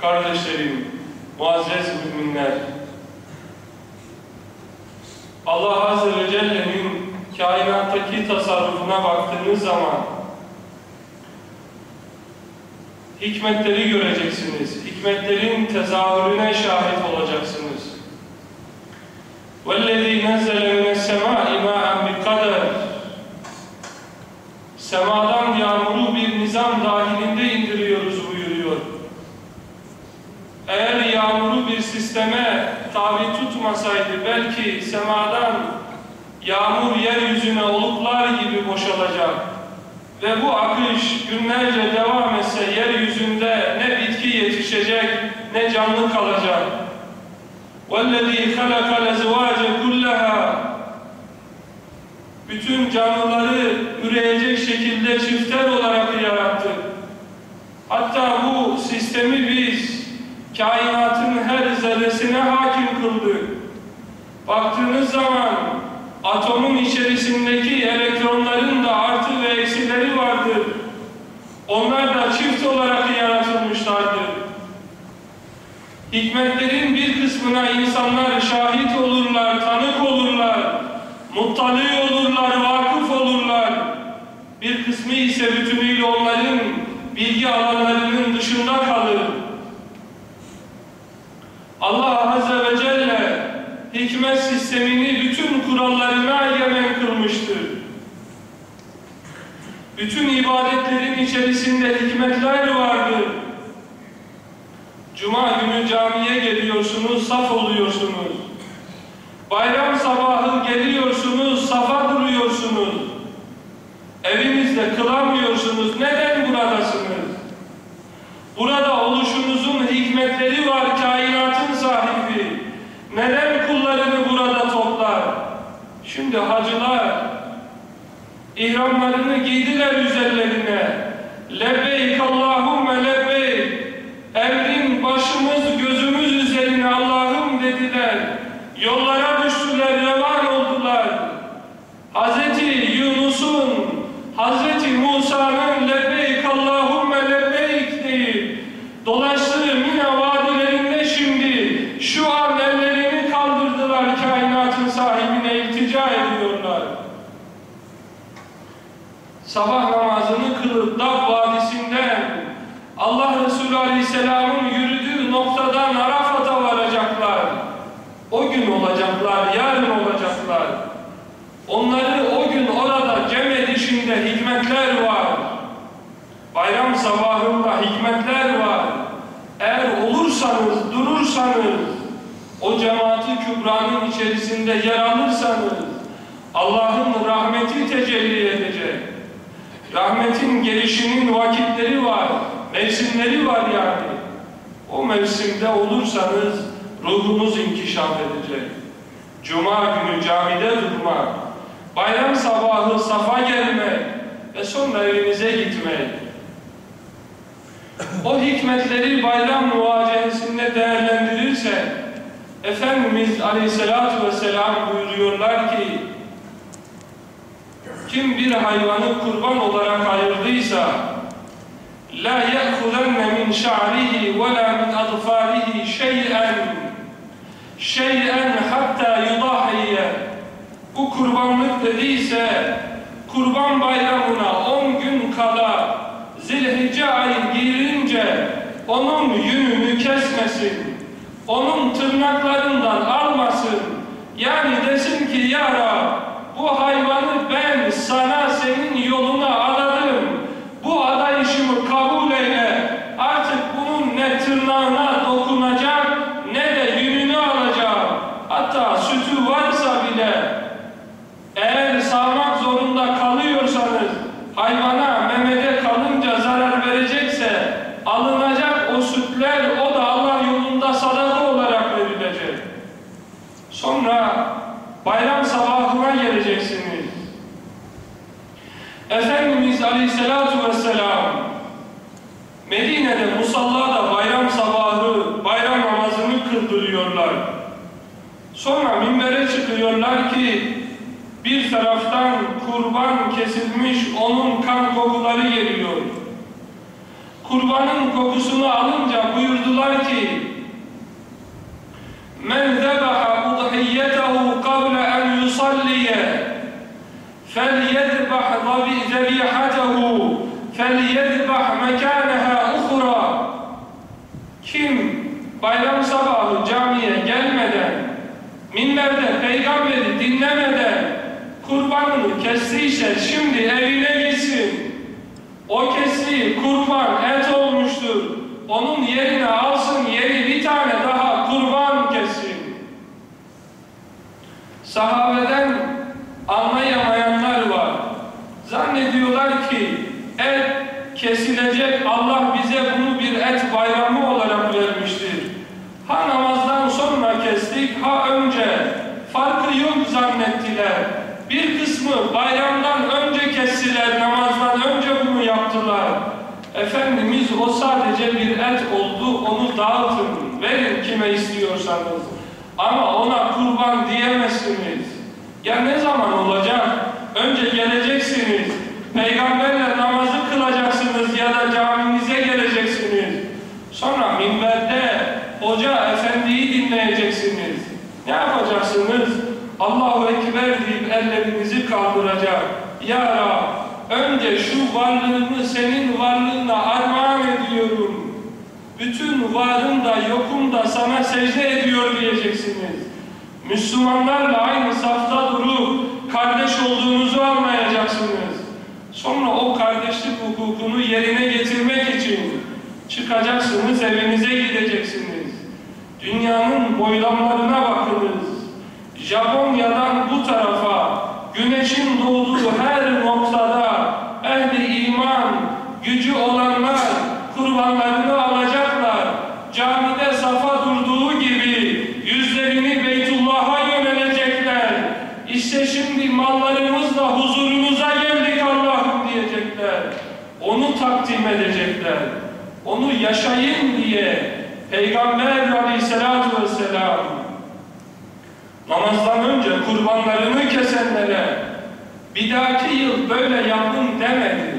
Kardeşlerim, muazzez müminler, Allah Azze ve Celle'nin kainattaki tasarrufuna baktığınız zaman hikmetleri göreceksiniz. Hikmetlerin tezahürüne şahit olacaksınız. وَالَّذ۪ي نَزَّلَ مِنَ السَّمَاءِ مَاءً بِقَدَرٍ Semadan sisteme tabi tutmasaydı belki semadan yağmur yeryüzüne oluklar gibi boşalacak ve bu akış günlerce devam etse yeryüzünde ne bitki yetişecek ne canlı kalacak. وَالَّذ۪ي خَلَقَ الْاَزْوَاجَ كُلَّهَا Bütün canlıları üreyecek şekilde çiftler olarak yarattı. Hatta bu sistemi biz kainatın her zerresine kıldık. Baktığınız zaman atomun içerisindeki elektronların da artı ve eksileri vardır. Onlar da çift olarak yaratılmışlardır. Hikmetlerin bir kısmına insanlar şahit olurlar, tanık olurlar, muttali olurlar, vakıf olurlar. Bir kısmı ise bütünüyle onların bilgi alanlarının dışında kalır. Allah Azze ve hikmet sistemini bütün kurallarına egemen kılmıştır. Bütün ibadetlerin içerisinde hikmetler vardır. Cuma günü camiye geliyorsunuz, saf oluyorsunuz. Bayram sabahı geliyorsunuz, safa duruyorsunuz. Evinizde kılamıyorsunuz. Neden buradasınız? Burada oluşunuzun hikmetleri var kainatın sahibi. Neden kullarını burada toplar? Şimdi hacılar ihramlarını giydiler üzerlerine. Lebbeyk Allahümme lebbeyk. Emrin başımız gözümüz üzerine Allah'ım dediler. Yollara düştüler, revan oldular. Hz. Yunus'un, Hz. Musa'nın lebbeyk Allahümme lebbeyk deyip dolaştığı Mina vadilerinde şimdi şu an Sabah namazını kılıp Dağ Vadisi'nden Allah Resulü Aleyhisselam'ın yürüdüğü noktadan Arafat'a varacaklar. O gün olacaklar, yarın olacaklar. Onları o gün orada cem edişinde hikmetler var. Bayram sabahında hikmetler var. Eğer olursanız, durursanız, o cemaati kübranın içerisinde yer alırsanız, Allah'ın rahmeti tecelli edecek. Rahmetin gelişinin vakitleri var, mevsimleri var yani. O mevsimde olursanız ruhunuz inkişaf edecek. Cuma günü camide durmak, bayram sabahı safa gelmek ve sonra evinize gitmek. O hikmetleri bayram muvacehesinde değerlendirirse Efendimiz Aleyhisselatü Vesselam buyuruyorlar ki kim bir hayvanı kurban olarak ayırdıysa la ya'khuzanna min şa'rihi ve la min adfarihi şey'en şey'en hatta yudahiye bu kurbanlık dediyse kurban bayramına 10 gün kala zilhicce ayı girince onun yününü kesmesin onun tırnaklarından almasın. Yani desin ki ya Rab bu hayvanı ben sana senin yoluna adadım. Bu adayışımı kabul eyle. Artık bunun ne tırnağına dokunacak ne de yününü alacak. Hatta sütü varsa bile eğer sağmak zorunda kalıyorsanız hayvana memede kalınca zarar verecekse alınacak o sütler o da Allah yolunda sadaka olarak verilecek. Sonra bayram sabahına geleceksiniz. Efendimiz Aleyhisselatü Vesselam Medine'de musallada bayram sabahı bayram namazını kıldırıyorlar. Sonra minbere çıkıyorlar ki bir taraftan kurban kesilmiş onun kan kokuları geliyor. kurbanın kokusunu alınca buyurdular ki Men zebaha فَلْيَذْبَحْ ذَبِيحَتَهُ فَلْيَذْبَحْ مَكَانَهَا اُخْرَى Kim bayram sabahı camiye gelmeden, minberde peygamberi dinlemeden kurbanını kestiyse şimdi evine gitsin. O kestiği kurban et olmuştur. Onun yerine alsın yeni bir tane daha kurban kessin. Sahabeden Bir kısmı bayramdan önce kestiler, namazdan önce bunu yaptılar. Efendimiz o sadece bir et oldu, onu dağıtın, verin kime istiyorsanız. Ama ona kurban diyemezsiniz. Ya ne zaman olacak? Önce geleceksiniz. Peygamberle namazı kılacaksınız ya da caminize geleceksiniz. Sonra minberde hoca efendiyi dinleyeceksiniz. Ne yapacaksınız? Allahu Ekber deyip ellerinizi kaldıracak. Ya Rab, önce şu varlığımı senin varlığına armağan ediyorum. Bütün varım da yokum da sana secde ediyor diyeceksiniz. Müslümanlarla aynı safta durup kardeş olduğunuzu anlayacaksınız. Sonra o kardeşlik hukukunu yerine getirmek için çıkacaksınız, evinize gideceksiniz. Dünyanın boylamlarına bakınız. Japonya'dan bu tarafa, güneşin doğduğu her noktada ehli iman, gücü olanlar kurbanlarını alacaklar. Camide safa durduğu gibi yüzlerini Beytullah'a yönelecekler. İşte şimdi mallarımızla huzurunuza geldik Allah'ım diyecekler. Onu takdim edecekler. Onu yaşayın diye Peygamber aleyhissalatu vesselam namazdan önce kurbanlarını kesenlere bir dahaki yıl böyle yapın demedi.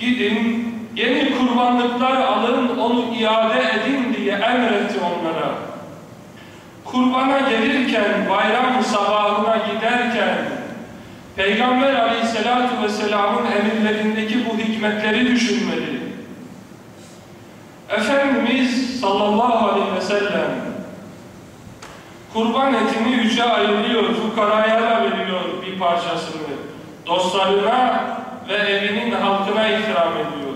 Gidin yeni kurbanlıklar alın onu iade edin diye emretti onlara. Kurbana gelirken bayram sabahına giderken Peygamber aleyhissalatu vesselamın emirlerindeki bu hikmetleri düşünmeli. Efendimiz sallallahu aleyhi ve sellem kurban etini üçe ayırıyor, fukaraya da veriyor bir parçasını. Dostlarına ve evinin halkına ikram ediyor.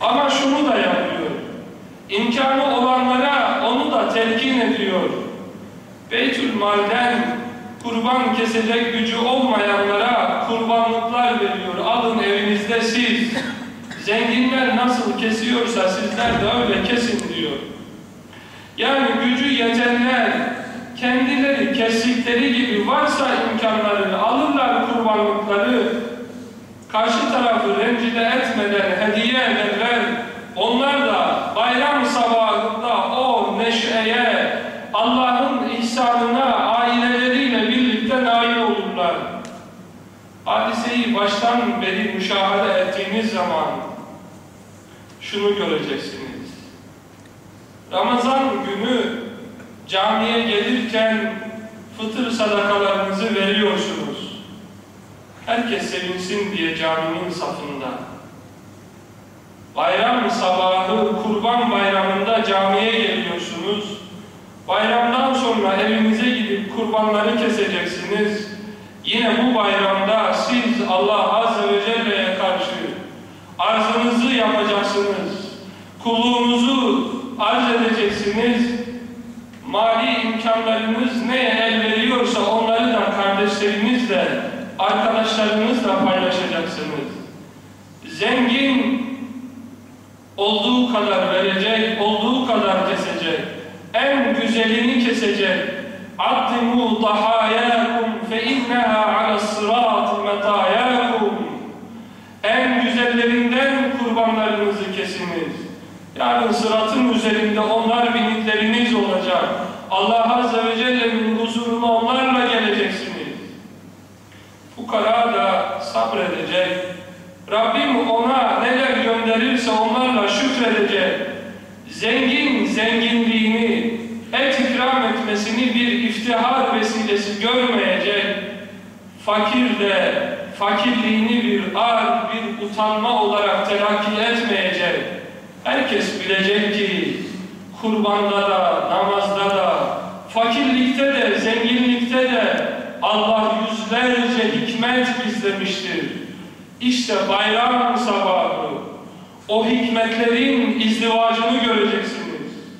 Ama şunu da yapıyor. İmkanı olanlara onu da telkin ediyor. Beytül Mal'den kurban kesecek gücü olmayanlara kurbanlıklar veriyor. Alın evinizde siz. Zenginler nasıl kesiyorsa sizler de öyle kesin diyor. Yani gücü yetenler kendileri kestikleri gibi varsa imkanları alırlar kurbanlıkları karşı tarafı rencide etmeden hediye ederler. Onlar da bayram sabahında o neşeye, Allah'ın ihsanına aileleriyle birlikte nail olurlar. Hadiseyi baştan beri müşahede ettiğiniz zaman şunu göreceksiniz. Ramazan günü camiye gelirken fıtır sadakalarınızı veriyorsunuz. Herkes sevinsin diye caminin safında. Bayram sabahı, kurban bayramında camiye geliyorsunuz. Bayramdan sonra evinize gidip kurbanları keseceksiniz. Yine bu bayramda siz Allah Azze ve Celle'ye karşı arzınızı yapacaksınız. Kulluğunuzu arz edeceksiniz. Mali imkanlarınız neye el veriyorsa onları da kardeşlerinizle, arkadaşlarınızla paylaşacaksınız. Zengin olduğu kadar verecek, olduğu kadar kesecek. En güzelini kesecek. Addimu dahayakum fe inneha ala sırat metayakum. Yarın sıratın üzerinde onlar binitleriniz olacak. Allah Azze ve Celle'nin huzuruna onlarla geleceksiniz. Fukara da sabredecek, Rabbim ona neler gönderirse onlarla şükredecek. Zengin zenginliğini, et ikram etmesini bir iftihar vesilesi görmeyecek. Fakir de fakirliğini bir ar, bir utanma olarak telakki etmeyecek. Herkes bilecek ki kurbanda da, namazda da, fakirlikte de, zenginlikte de Allah yüzlerce hikmet gizlemiştir. İşte bayram sabahı o hikmetlerin izdivacını göreceksiniz.